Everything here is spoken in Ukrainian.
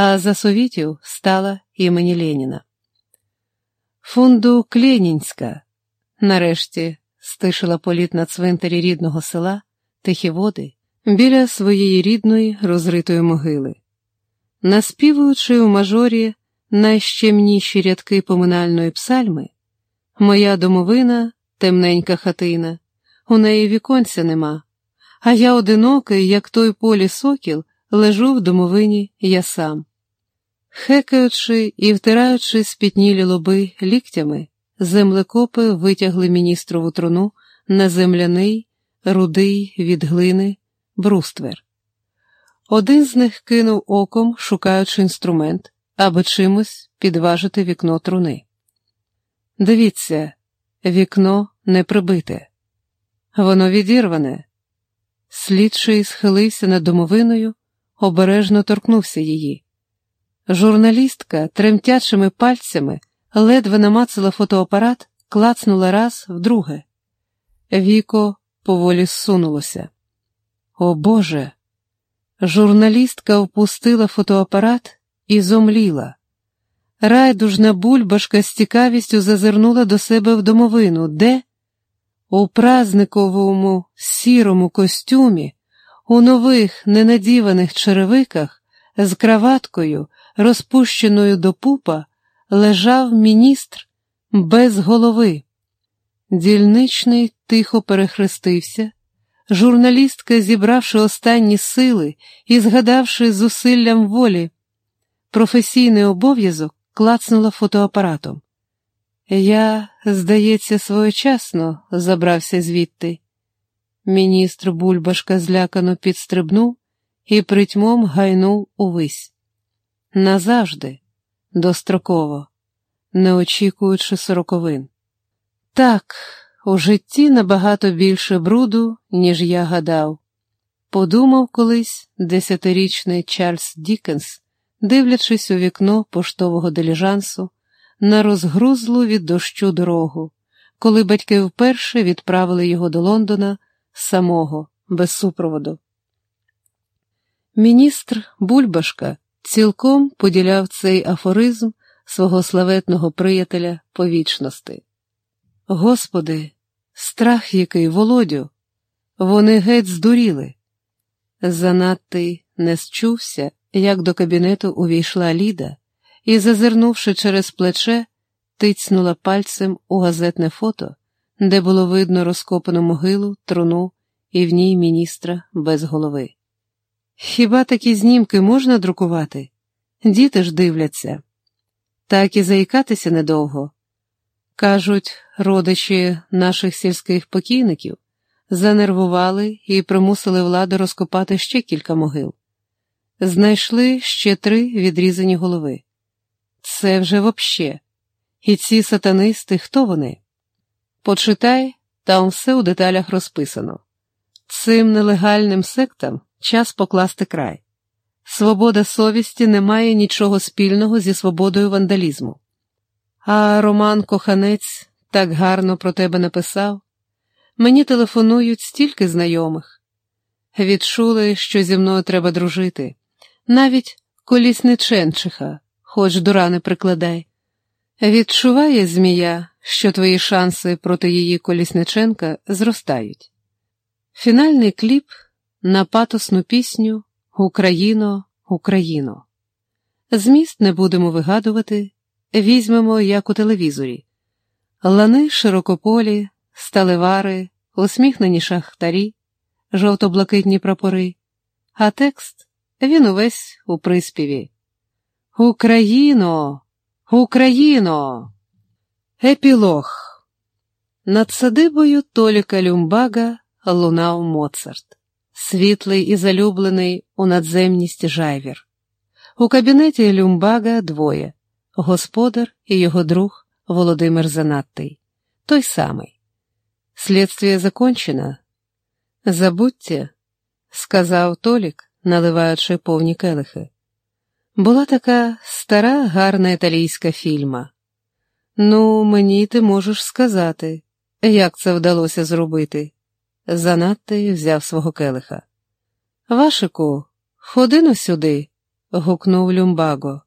а за совітів стала імені Леніна. Фунду Кленінська, нарешті, стишила політ на цвинтарі рідного села, тихі води, біля своєї рідної розритої могили. Наспівуючи у мажорі найщемніші рядки поминальної псальми, моя домовина, темненька хатина, у неї віконця нема, а я одинокий, як той полі сокіл, лежу в домовині я сам. Хекаючи і втираючи спітнілі лоби ліктями, землекопи витягли міністрову труну на земляний, рудий від глини, бруствер. Один з них кинув оком, шукаючи інструмент, аби чимось підважити вікно труни. Дивіться, вікно не прибите, воно відірване. Слідчий схилився над домовиною, обережно торкнувся її. Журналістка тремтячими пальцями ледве намацала фотоапарат, клацнула раз вдруге. Віко поволі зсунулося. О Боже! Журналістка впустила фотоапарат і зомліла. Райдужна бульбашка з цікавістю зазирнула до себе в домовину, де у празниковому сірому костюмі, у нових ненадіваних черевиках, з краваткою, розпущеною до пупа, лежав міністр без голови. Дільничний тихо перехрестився. Журналістка, зібравши останні сили і згадавши зусиллям волі, професійний обов'язок клацнула фотоапаратом. Я, здається, своєчасно забрався звідти. Міністр Бульбашка злякано підстрибнув і притьмом гайнув увись. Назавжди, достроково, не очікуючи сороковин. Так, у житті набагато більше бруду, ніж я гадав. Подумав колись десятирічний Чарльз Дікенс, дивлячись у вікно поштового диліжансу на розгрузлу від дощу дорогу, коли батьки вперше відправили його до Лондона самого, без супроводу. Міністр Бульбашка цілком поділяв цей афоризм свого славетного приятеля по вічності. Господи, страх який, володю, вони геть здуріли. Занадто не счувся, як до кабінету увійшла Ліда і, зазирнувши через плече, тицнула пальцем у газетне фото, де було видно розкопану могилу, труну і в ній міністра без голови. Хіба такі знімки можна друкувати? Діти ж дивляться. Так і заїкатися недовго. Кажуть, родичі наших сільських покійників занервували і примусили владу розкопати ще кілька могил. Знайшли ще три відрізані голови. Це вже вообще. І ці сатанисти, хто вони? Почитай, там все у деталях розписано. Цим нелегальним сектам час покласти край. Свобода совісті не має нічого спільного зі свободою вандалізму. А Роман Коханець так гарно про тебе написав. Мені телефонують стільки знайомих. Відчули, що зі мною треба дружити. Навіть колісниченчиха, хоч дура не прикладай. Відчуває змія, що твої шанси проти її колісниченка зростають. Фінальний кліп на патосну пісню Україно, Україно. Зміст не будемо вигадувати, візьмемо, як у телевізорі. Лани широкополі, сталевари, усміхнені шахтарі, жовто-блакитні прапори, а текст він увесь у приспіві. Україно, Україно! Епілог. Над садибою Толіка Люмбага лунав Моцарт світлий і залюблений у надземність жайвір. У кабінеті Люмбага двоє господар і його друг Володимир Занаттий, той самий. Слідствие закончено. Забудьте, сказав Толік, наливаючи повні келихи. Була така стара, гарна італійська фільма. Ну, мені ти можеш сказати, як це вдалося зробити. Занадто взяв свого келиха. Вашику, ходи но сюди, гукнув Люмбаго.